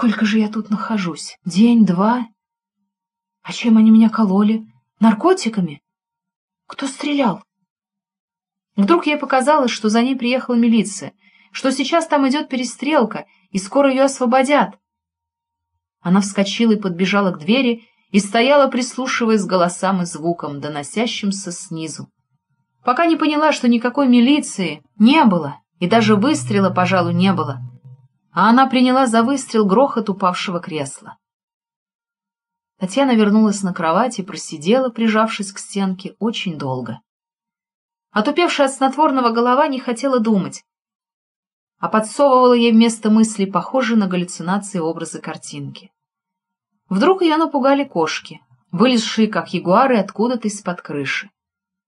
Сколько же я тут нахожусь? День, два? А чем они меня кололи? Наркотиками? Кто стрелял? Вдруг ей показалось, что за ней приехала милиция, что сейчас там идет перестрелка, и скоро ее освободят. Она вскочила и подбежала к двери, и стояла, прислушиваясь к голосам и звукам, доносящимся снизу. Пока не поняла, что никакой милиции не было, и даже выстрела, пожалуй, не было. А она приняла за выстрел грохот упавшего кресла. Татьяна вернулась на кровать и просидела, прижавшись к стенке, очень долго. Отупевшая от снотворного голова не хотела думать, а подсовывала ей вместо мыслей похожие на галлюцинации образы картинки. Вдруг ее напугали кошки, вылезшие, как ягуары, откуда-то из-под крыши,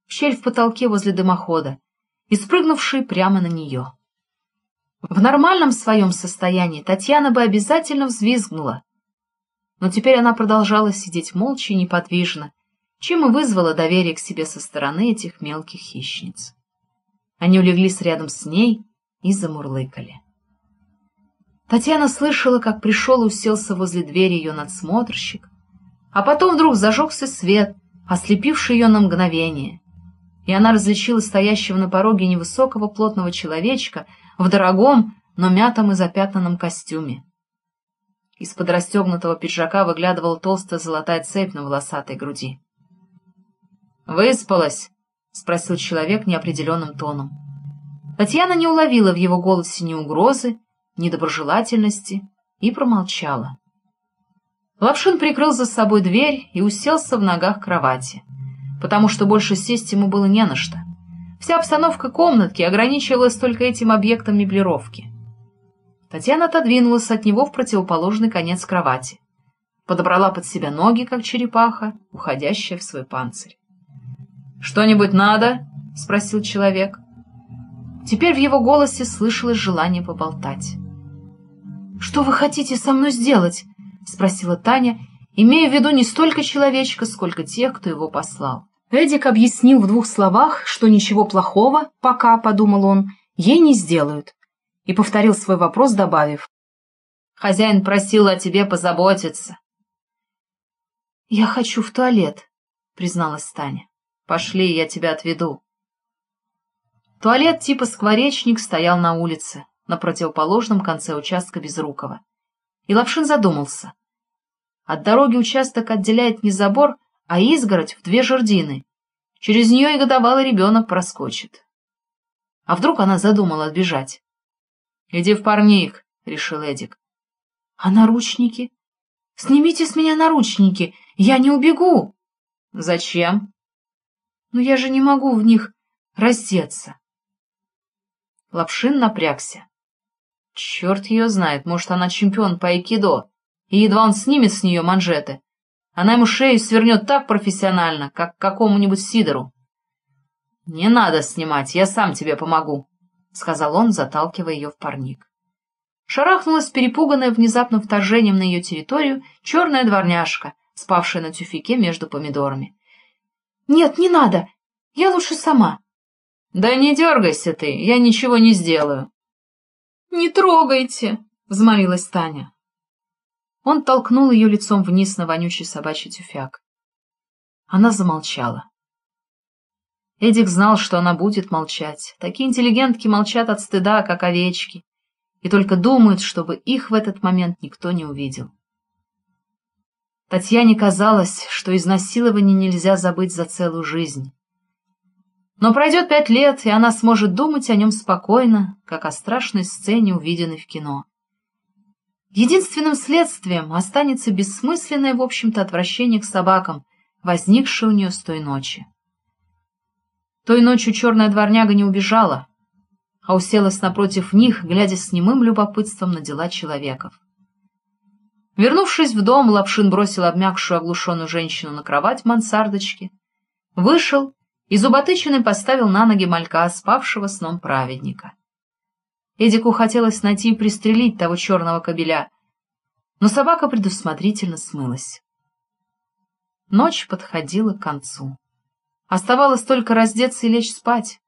в щель в потолке возле дымохода, и спрыгнувшие прямо на нее. В нормальном своем состоянии Татьяна бы обязательно взвизгнула, но теперь она продолжала сидеть молча и неподвижно, чем и вызвала доверие к себе со стороны этих мелких хищниц. Они улеглись рядом с ней и замурлыкали. Татьяна слышала, как пришел и уселся возле двери ее надсмотрщик, а потом вдруг зажегся свет, ослепивший ее на мгновение, и она различила стоящего на пороге невысокого плотного человечка в дорогом, но мятом и запятнанном костюме. Из-под расстегнутого пиджака выглядывала толстая золотая цепь на волосатой груди. «Выспалась?» — спросил человек неопределенным тоном. Татьяна не уловила в его голосе ни угрозы, ни доброжелательности и промолчала. Лапшин прикрыл за собой дверь и уселся в ногах кровати, потому что больше сесть ему было не на что. Вся обстановка комнатки ограничивалась только этим объектом меблировки. Татьяна отодвинулась от него в противоположный конец кровати. Подобрала под себя ноги, как черепаха, уходящая в свой панцирь. «Что-нибудь надо?» — спросил человек. Теперь в его голосе слышалось желание поболтать. «Что вы хотите со мной сделать?» — спросила Таня, имея в виду не столько человечка, сколько тех, кто его послал. Эдик объяснил в двух словах, что ничего плохого, пока, — подумал он, — ей не сделают, и повторил свой вопрос, добавив. «Хозяин просил о тебе позаботиться». «Я хочу в туалет», — призналась Таня. «Пошли, я тебя отведу». Туалет типа скворечник стоял на улице, на противоположном конце участка Безрукова. И Лапшин задумался. От дороги участок отделяет не забор, а изгородь в две жердины. Через нее и годовалый ребенок проскочит. А вдруг она задумала отбежать? «Иди в парник», — решил Эдик. «А наручники? Снимите с меня наручники, я не убегу!» «Зачем?» «Ну я же не могу в них раздеться». Лапшин напрягся. Черт ее знает, может, она чемпион по айкидо, и едва он снимет с нее манжеты. Она ему шею свернет так профессионально, как какому-нибудь Сидору. «Не надо снимать, я сам тебе помогу», — сказал он, заталкивая ее в парник. Шарахнулась перепуганная внезапным вторжением на ее территорию черная дворняжка, спавшая на тюфике между помидорами. — Нет, не надо, я лучше сама. — Да не дергайся ты, я ничего не сделаю. — Не трогайте, — взмолилась Таня. Он толкнул ее лицом вниз на вонючий собачий тюфяк. Она замолчала. Эдик знал, что она будет молчать. Такие интеллигентки молчат от стыда, как овечки, и только думают, чтобы их в этот момент никто не увидел. Татьяне казалось, что изнасилование нельзя забыть за целую жизнь. Но пройдет пять лет, и она сможет думать о нем спокойно, как о страшной сцене, увиденной в кино. Единственным следствием останется бессмысленное, в общем-то, отвращение к собакам, возникшее у нее с той ночи. Той ночью черная дворняга не убежала, а уселась напротив них, глядя с немым любопытством на дела человеков. Вернувшись в дом, Лапшин бросил обмякшую оглушенную женщину на кровать в мансардочке, вышел и зуботычиной поставил на ноги малька, спавшего сном праведника. Эдику хотелось найти и пристрелить того черного кобеля, но собака предусмотрительно смылась. Ночь подходила к концу. Оставалось только раздеться и лечь спать.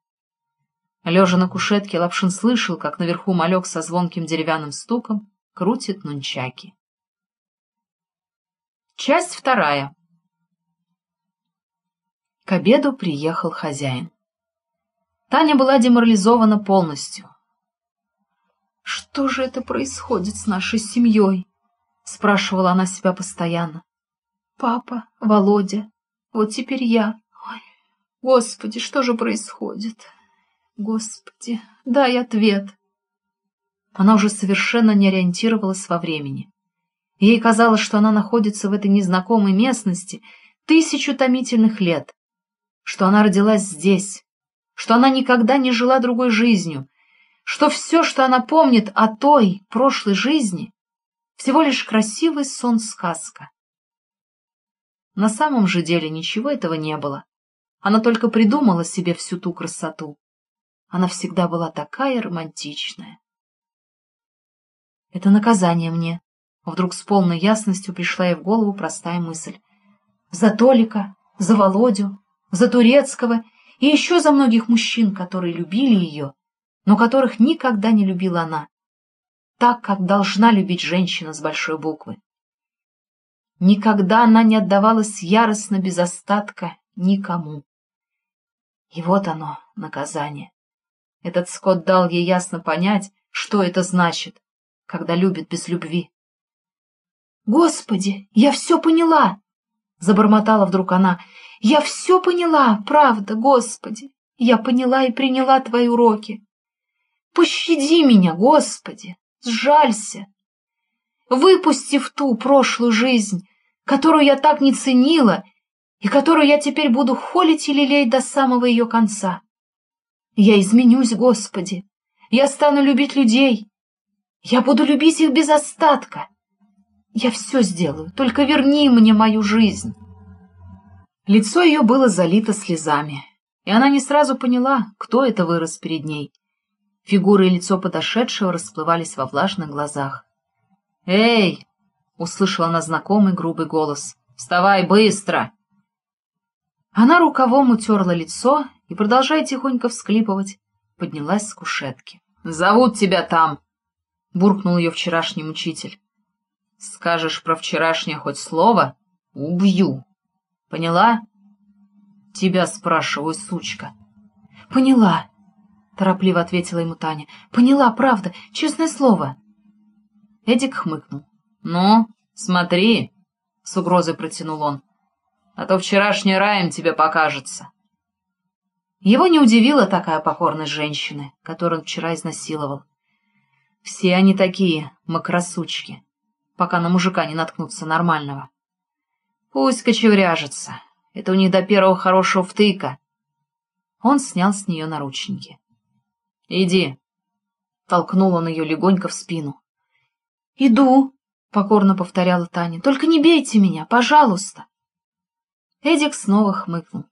Лежа на кушетке, Лапшин слышал, как наверху малек со звонким деревянным стуком крутит нунчаки. Часть вторая. К обеду приехал хозяин. Таня была деморализована полностью. «Что же это происходит с нашей семьей?» — спрашивала она себя постоянно. «Папа, Володя, вот теперь я. Ой, Господи, что же происходит? Господи, дай ответ!» Она уже совершенно не ориентировалась во времени. Ей казалось, что она находится в этой незнакомой местности тысячу томительных лет, что она родилась здесь, что она никогда не жила другой жизнью, что все, что она помнит о той прошлой жизни, всего лишь красивый сон-сказка. На самом же деле ничего этого не было. Она только придумала себе всю ту красоту. Она всегда была такая романтичная. Это наказание мне. Вдруг с полной ясностью пришла ей в голову простая мысль. За Толика, за Володю, за Турецкого и еще за многих мужчин, которые любили ее, но которых никогда не любила она, так, как должна любить женщина с большой буквы. Никогда она не отдавалась яростно без остатка никому. И вот оно, наказание. Этот скот дал ей ясно понять, что это значит, когда любит без любви. «Господи, я все поняла!» — забормотала вдруг она. «Я все поняла, правда, Господи! Я поняла и приняла твои уроки. Пощади меня, Господи! Сжалься! Выпусти в ту прошлую жизнь, которую я так не ценила и которую я теперь буду холить и лелеять до самого ее конца. Я изменюсь, Господи! Я стану любить людей, я буду любить их без остатка. Я все сделаю, только верни мне мою жизнь. Лицо ее было залито слезами, и она не сразу поняла, кто это вырос перед ней. Фигура и лицо подошедшего расплывались во влажных глазах. «Эй!» — услышала она знакомый грубый голос. «Вставай быстро!» Она рукавом утерла лицо и, продолжая тихонько всклипывать, поднялась с кушетки. «Зовут тебя там!» — буркнул ее вчерашний учитель. «Скажешь про вчерашнее хоть слово — убью. Поняла?» «Тебя спрашиваю, сучка». «Поняла», — торопливо ответила ему Таня. «Поняла, правда, честное слово». Эдик хмыкнул. «Ну, смотри», — с угрозой протянул он, — «а то вчерашний раем тебе покажется». Его не удивила такая покорность женщины, которую он вчера изнасиловал. Все они такие, макросучки, пока на мужика не наткнутся нормального. Пусть кочевряжется, это у них до первого хорошего втыка. Он снял с нее наручники. — Иди, — толкнул он ее легонько в спину. — Иду, — покорно повторяла Таня, — только не бейте меня, пожалуйста. Эдик снова хмыкнул.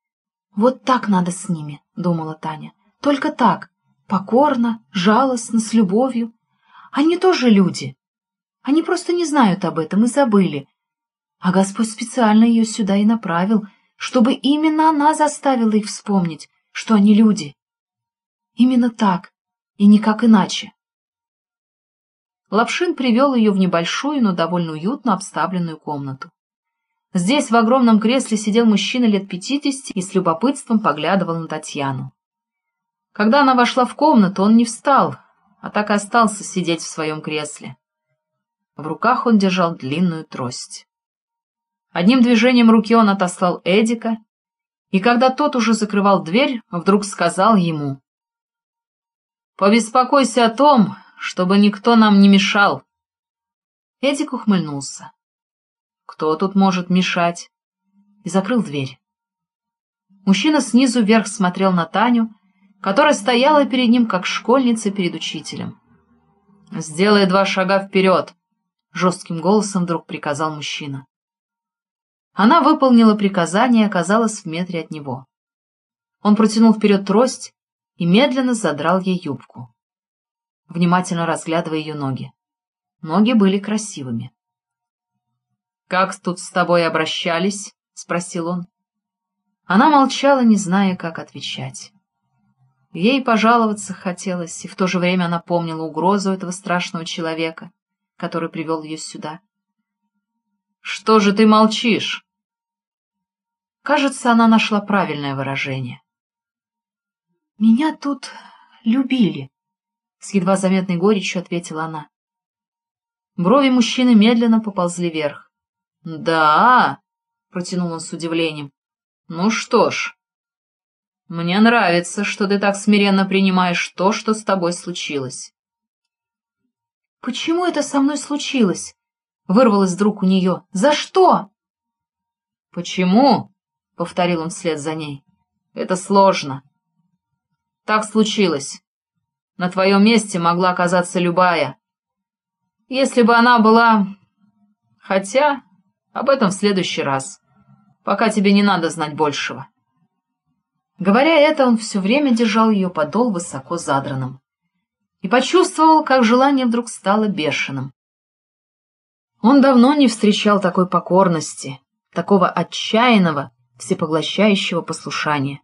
— Вот так надо с ними, — думала Таня, — только так, покорно, жалостно, с любовью. Они тоже люди. Они просто не знают об этом и забыли. А Господь специально ее сюда и направил, чтобы именно она заставила их вспомнить, что они люди. Именно так, и никак иначе. Лапшин привел ее в небольшую, но довольно уютно обставленную комнату. Здесь в огромном кресле сидел мужчина лет пятидесяти и с любопытством поглядывал на Татьяну. Когда она вошла в комнату, он не встал, а так и остался сидеть в своем кресле. В руках он держал длинную трость. Одним движением руки он отослал Эдика, и когда тот уже закрывал дверь, вдруг сказал ему, «Побеспокойся о том, чтобы никто нам не мешал». Эдик ухмыльнулся. «Кто тут может мешать?» и закрыл дверь. Мужчина снизу вверх смотрел на Таню, которая стояла перед ним, как школьница перед учителем. «Сделай два шага вперед!» — жестким голосом вдруг приказал мужчина. Она выполнила приказание и оказалась в метре от него. Он протянул вперед трость и медленно задрал ей юбку, внимательно разглядывая ее ноги. Ноги были красивыми. «Как тут с тобой обращались?» — спросил он. Она молчала, не зная, как отвечать. Ей пожаловаться хотелось, и в то же время она помнила угрозу этого страшного человека, который привел ее сюда. «Что же ты молчишь?» Кажется, она нашла правильное выражение. «Меня тут любили», — с едва заметной горечью ответила она. Брови мужчины медленно поползли вверх. «Да?» — протянул он с удивлением. «Ну что ж, мне нравится, что ты так смиренно принимаешь то, что с тобой случилось». «Почему это со мной случилось?» — вырвалось вдруг у нее. «За что?» «Почему?» — повторил он вслед за ней. «Это сложно. Так случилось. На твоем месте могла оказаться любая. Если бы она была... Хотя, об этом в следующий раз. Пока тебе не надо знать большего». Говоря это, он все время держал ее подол высоко задранным. И почувствовал, как желание вдруг стало бешеным. Он давно не встречал такой покорности, такого отчаянного, всепоглощающего послушания.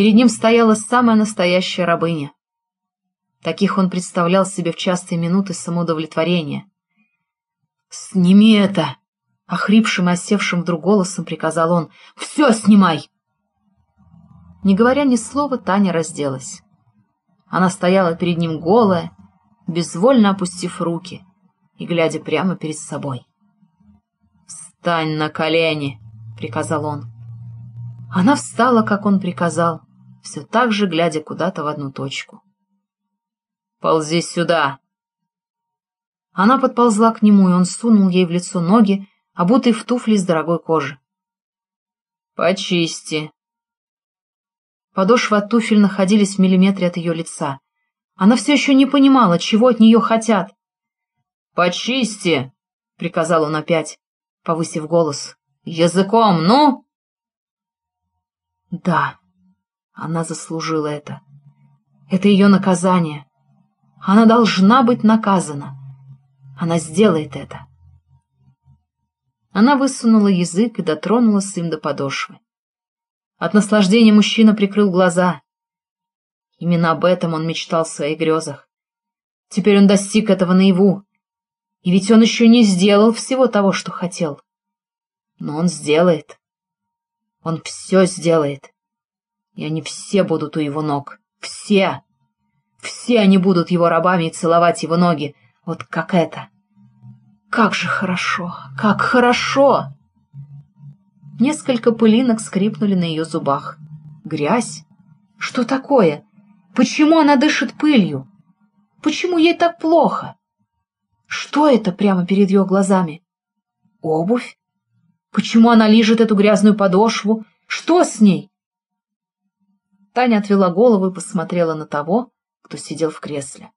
Перед ним стояла самая настоящая рабыня. Таких он представлял себе в частые минуты самоудовлетворения. «Сними это!» — охрипшим и осевшим вдруг голосом приказал он. «Все снимай!» Не говоря ни слова, Таня разделась. Она стояла перед ним голая, безвольно опустив руки и глядя прямо перед собой. «Встань на колени!» — приказал он. Она встала, как он приказал, все так же глядя куда-то в одну точку. «Ползи сюда!» Она подползла к нему, и он сунул ей в лицо ноги, обутые в туфли из дорогой кожи. «Почисти!» Подошвы от туфель находились в миллиметре от ее лица. Она все еще не понимала, чего от нее хотят. «Почисти!» — приказал он опять, повысив голос. «Языком, ну!» Да, она заслужила это. Это ее наказание. Она должна быть наказана. Она сделает это. Она высунула язык и дотронулась им до подошвы. От наслаждения мужчина прикрыл глаза. Именно об этом он мечтал в своих грезах. Теперь он достиг этого наяву. И ведь он еще не сделал всего того, что хотел. Но он сделает. Он все сделает. И они все будут у его ног. Все! Все они будут его рабами и целовать его ноги. Вот как это. Как же хорошо! Как хорошо! Несколько пылинок скрипнули на ее зубах. Грязь? Что такое? Почему она дышит пылью? Почему ей так плохо? Что это прямо перед ее глазами? Обувь? Почему она лижет эту грязную подошву? Что с ней? Таня отвела голову и посмотрела на того, кто сидел в кресле.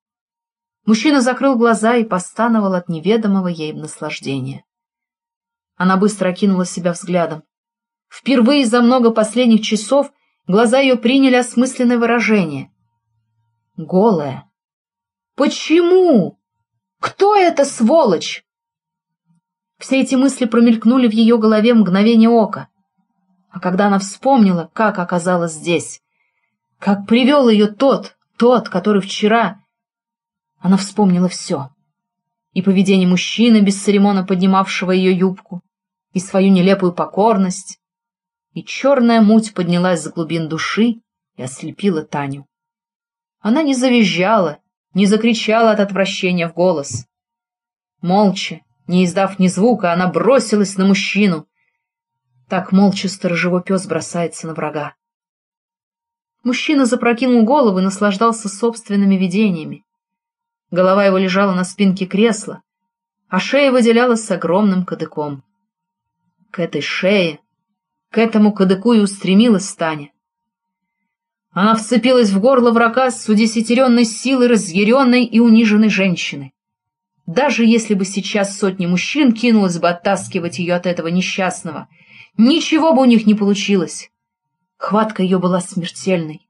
Мужчина закрыл глаза и постановал от неведомого ей наслаждения. Она быстро окинула себя взглядом. Впервые за много последних часов глаза ее приняли осмысленное выражение. Голая. Почему? Кто эта сволочь? Все эти мысли промелькнули в ее голове мгновение ока. А когда она вспомнила, как оказалась здесь, как привел ее тот, тот, который вчера... Она вспомнила все. И поведение мужчины, без церемона поднимавшего ее юбку, и свою нелепую покорность, и черная муть поднялась с глубин души и ослепила Таню. Она не завизжала, не закричала от отвращения в голос. Молча, не издав ни звука, она бросилась на мужчину. Так молча сторожевой пес бросается на врага. Мужчина запрокинул голову и наслаждался собственными видениями. Голова его лежала на спинке кресла, а шея выделялась с огромным кадыком. К этой шее, к этому кадыку и устремилась Таня. Она вцепилась в горло врага с удесятеренной силой разъяренной и униженной женщины. Даже если бы сейчас сотни мужчин кинулось бы оттаскивать ее от этого несчастного, ничего бы у них не получилось. Хватка ее была смертельной.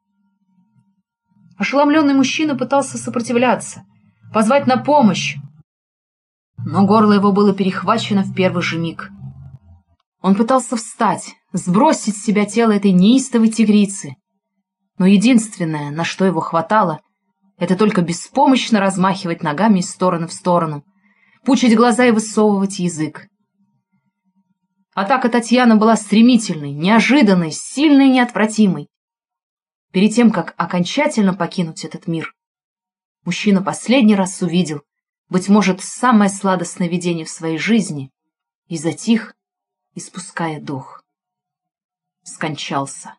Ошеломленный мужчина пытался сопротивляться, позвать на помощь, но горло его было перехвачено в первый же миг. Он пытался встать, сбросить с себя тело этой неистовой тигрицы, но единственное, на что его хватало — это только беспомощно размахивать ногами из стороны в сторону, пучить глаза и высовывать язык. Атака Татьяны была стремительной, неожиданной, сильной и неотвратимой. Перед тем, как окончательно покинуть этот мир, мужчина последний раз увидел, быть может, самое сладостное видение в своей жизни, и затих, испуская дух. Скончался.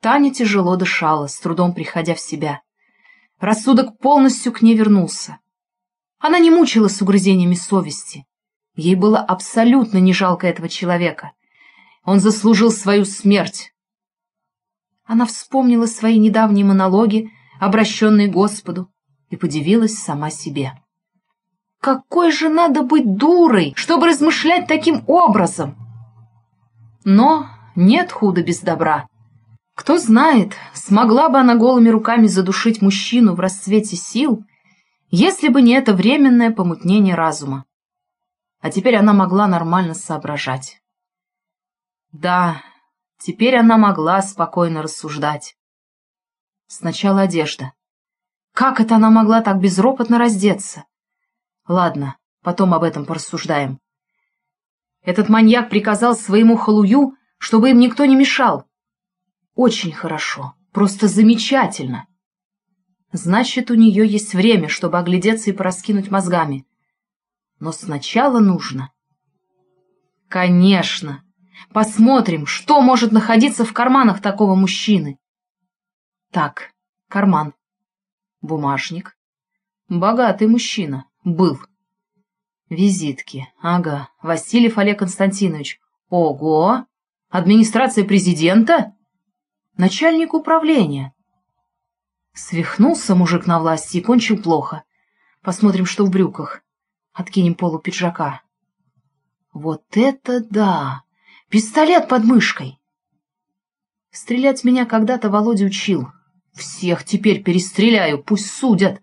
Таня тяжело дышала, с трудом приходя в себя. Рассудок полностью к ней вернулся. Она не мучилась угрызениями совести. Ей было абсолютно не жалко этого человека. Он заслужил свою смерть. Она вспомнила свои недавние монологи, обращенные Господу, и подивилась сама себе. Какой же надо быть дурой, чтобы размышлять таким образом? Но нет худа без добра. Кто знает, смогла бы она голыми руками задушить мужчину в расцвете сил, если бы не это временное помутнение разума. А теперь она могла нормально соображать. Да, теперь она могла спокойно рассуждать. Сначала одежда. Как это она могла так безропотно раздеться? Ладно, потом об этом порассуждаем. Этот маньяк приказал своему халую, чтобы им никто не мешал. Очень хорошо, просто замечательно. Значит, у нее есть время, чтобы оглядеться и пораскинуть мозгами. Но сначала нужно... Конечно. Посмотрим, что может находиться в карманах такого мужчины. Так, карман. Бумажник. Богатый мужчина. Был. Визитки. Ага. Васильев Олег Константинович. Ого! Администрация президента? начальник управления. Свихнулся мужик на власти и кончил плохо. Посмотрим, что в брюках. Откинем полу пиджака. Вот это да! Пистолет под мышкой! Стрелять меня когда-то Володя учил. Всех теперь перестреляю, пусть судят.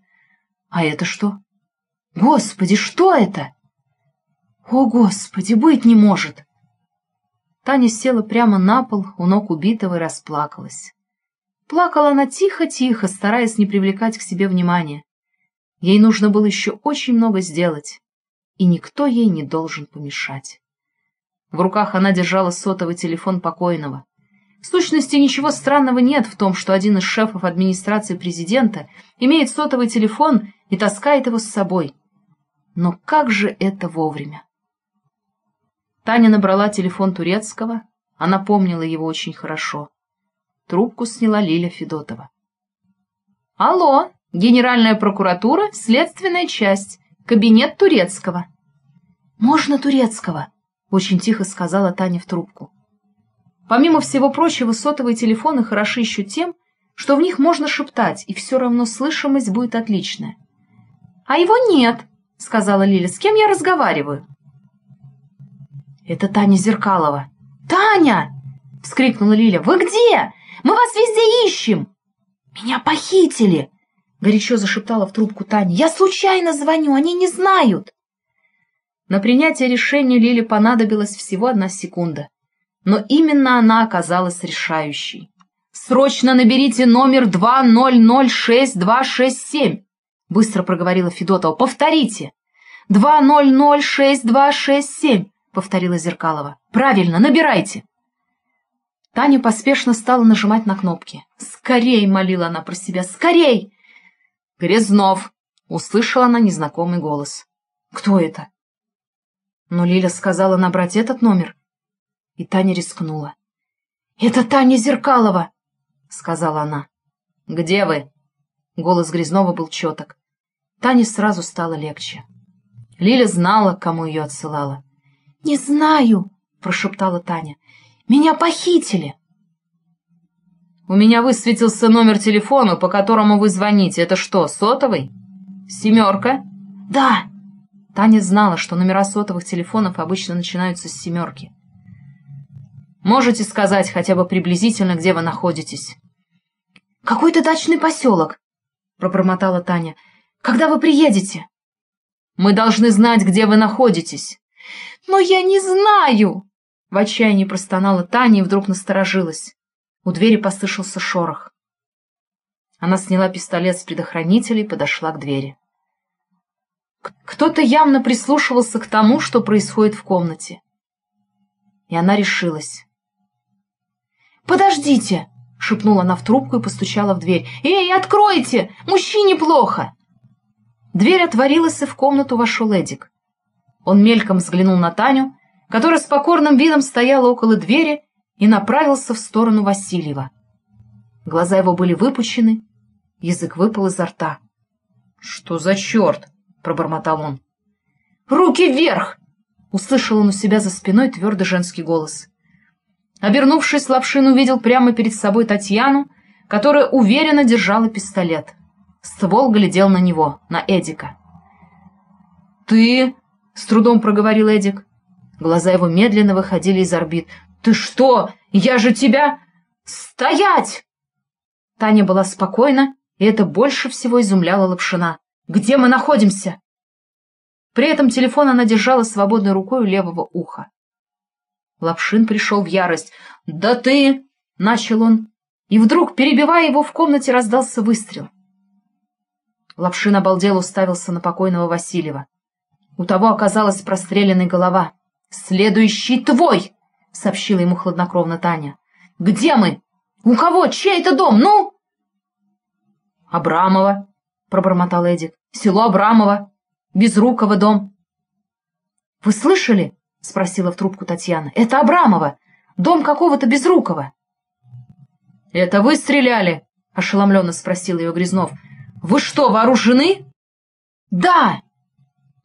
А это что? Господи, что это? О, Господи, быть не может! Таня села прямо на пол у ног убитого и расплакалась. Плакала она тихо-тихо, стараясь не привлекать к себе внимания. Ей нужно было еще очень много сделать, и никто ей не должен помешать. В руках она держала сотовый телефон покойного. В сущности, ничего странного нет в том, что один из шефов администрации президента имеет сотовый телефон и таскает его с собой. Но как же это вовремя? Таня набрала телефон турецкого, она помнила его очень хорошо. Трубку сняла Лиля Федотова. «Алло, Генеральная прокуратура, следственная часть, кабинет турецкого». «Можно турецкого?» — очень тихо сказала Таня в трубку. Помимо всего прочего, сотовые телефоны хороши еще тем, что в них можно шептать, и все равно слышимость будет отличная. «А его нет», — сказала Лиля, — «с кем я разговариваю?» «Это Таня Зеркалова». «Таня!» — вскрикнула Лиля. «Вы где? Мы вас везде ищем!» «Меня похитили!» — горячо зашептала в трубку Таня. «Я случайно звоню, они не знают!» На принятие решения Лиле понадобилась всего одна секунда. Но именно она оказалась решающей. «Срочно наберите номер 2006267!» — быстро проговорила Федотова. «Повторите! 2006267!» повторила Зеркалова. «Правильно, набирайте!» Таня поспешно стала нажимать на кнопки. «Скорей!» — молила она про себя. «Скорей!» «Грязнов!» — услышала она незнакомый голос. «Кто это?» Но Лиля сказала набрать этот номер, и Таня рискнула. «Это Таня Зеркалова!» — сказала она. «Где вы?» Голос Грязнова был четок. Тане сразу стало легче. Лиля знала, кому ее отсылала. «Не знаю», — прошептала Таня. «Меня похитили». «У меня высветился номер телефона, по которому вы звоните. Это что, сотовый? Семерка?» «Да». Таня знала, что номера сотовых телефонов обычно начинаются с семерки. «Можете сказать хотя бы приблизительно, где вы находитесь?» «Какой-то дачный поселок», — пробормотала Таня. «Когда вы приедете?» «Мы должны знать, где вы находитесь». «Но я не знаю!» В отчаянии простонала Таня и вдруг насторожилась. У двери послышался шорох. Она сняла пистолет с предохранителя и подошла к двери. «Кто Кто-то явно прислушивался к тому, что происходит в комнате. И она решилась. «Подождите!» — шепнула она в трубку и постучала в дверь. «Эй, откройте! Мужчине плохо!» Дверь отворилась, и в комнату вошел Эдик. Он мельком взглянул на Таню, которая с покорным видом стояла около двери и направился в сторону Васильева. Глаза его были выпучены, язык выпал изо рта. — Что за черт? — пробормотал он. — Руки вверх! — услышал он у себя за спиной твердый женский голос. Обернувшись, Лапшин увидел прямо перед собой Татьяну, которая уверенно держала пистолет. Ствол глядел на него, на Эдика. «Ты...» — с трудом проговорил Эдик. Глаза его медленно выходили из орбит. «Ты что? Я же тебя...» «Стоять!» Таня была спокойна, и это больше всего изумляло Лапшина. «Где мы находимся?» При этом телефон она держала свободной рукой у левого уха. Лапшин пришел в ярость. «Да ты...» — начал он. И вдруг, перебивая его, в комнате раздался выстрел. Лапшин обалдел уставился на покойного Васильева. У того оказалась простреленная голова. «Следующий твой!» — сообщила ему хладнокровно Таня. «Где мы? У кого? Чей это дом? Ну?» «Абрамова», — пробормотал Эдик. «Село Абрамова. Безруково дом». «Вы слышали?» — спросила в трубку Татьяна. «Это Абрамова. Дом какого-то Безрукова». «Это вы стреляли?» — ошеломленно спросил ее Грязнов. «Вы что, вооружены?» «Да!»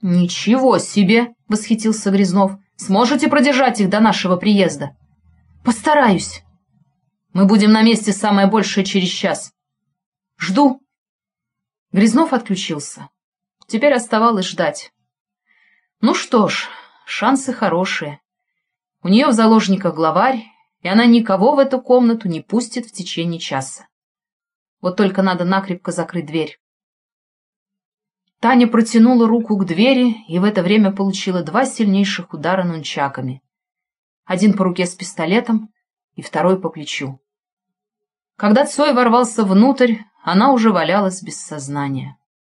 «Ничего себе!» — восхитился Грязнов. «Сможете продержать их до нашего приезда?» «Постараюсь». «Мы будем на месте самое большее через час». «Жду». Грязнов отключился. Теперь оставалось ждать. Ну что ж, шансы хорошие. У нее в заложниках главарь, и она никого в эту комнату не пустит в течение часа. Вот только надо накрепко закрыть дверь. Таня протянула руку к двери и в это время получила два сильнейших удара нунчаками. Один по руке с пистолетом и второй по плечу. Когда Цой ворвался внутрь, она уже валялась без сознания.